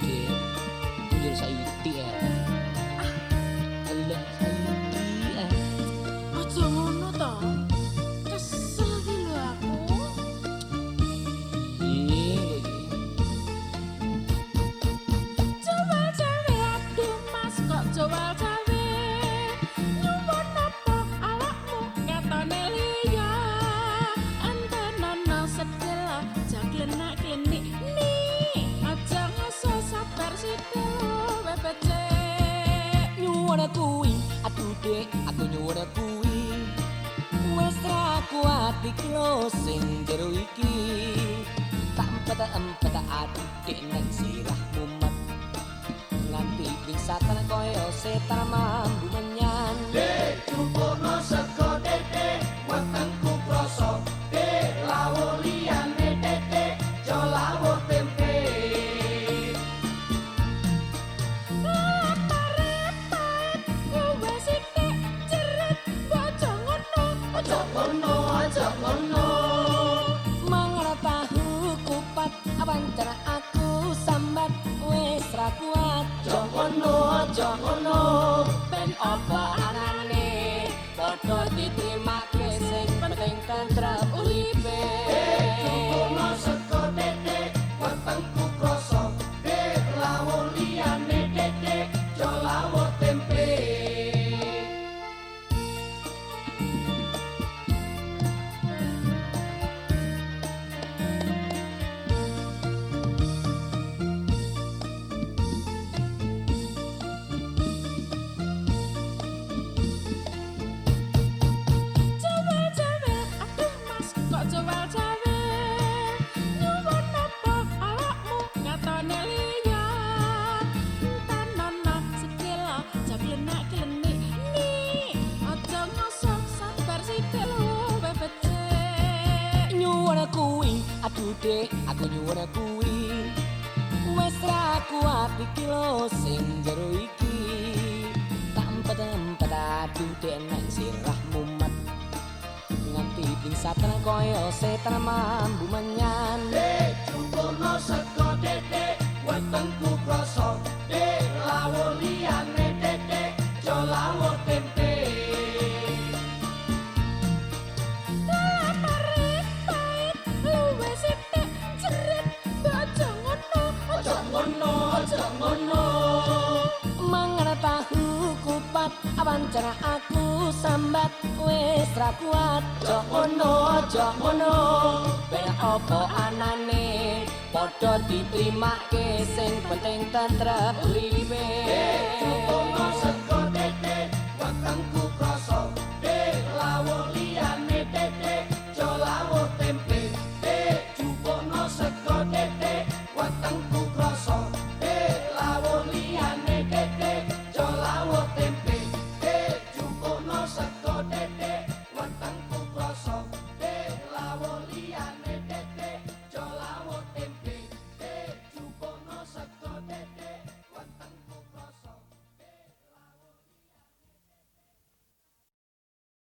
di, di jurusan IT ya aku nyuwun kuwi. Wes ra kuat iki lho sing jero iki. Tak empet-empet aduh dek nang sirahmu mat. Nganti pingsatan kaya setan mambu Aja ngono, aja ngono. Mangan tahu kupat awancar aku sambat wis ra kuat. Aja ngono, aja ngono. Aduh dek, aku nyuwun kuwi. Wes ra kuat iki lho sing jero iki. Tak empet-empet aduh dek nang sirahmu mat. Nganti pingsatan kaya setan mambu menyan. Dek, cumpukno sego dede, wetengku kroso. Awancar aku sambat wis ra kuat. Aja ngono, aja ngono. Ben apa anane padha diterimake sing penting tentrem uripe.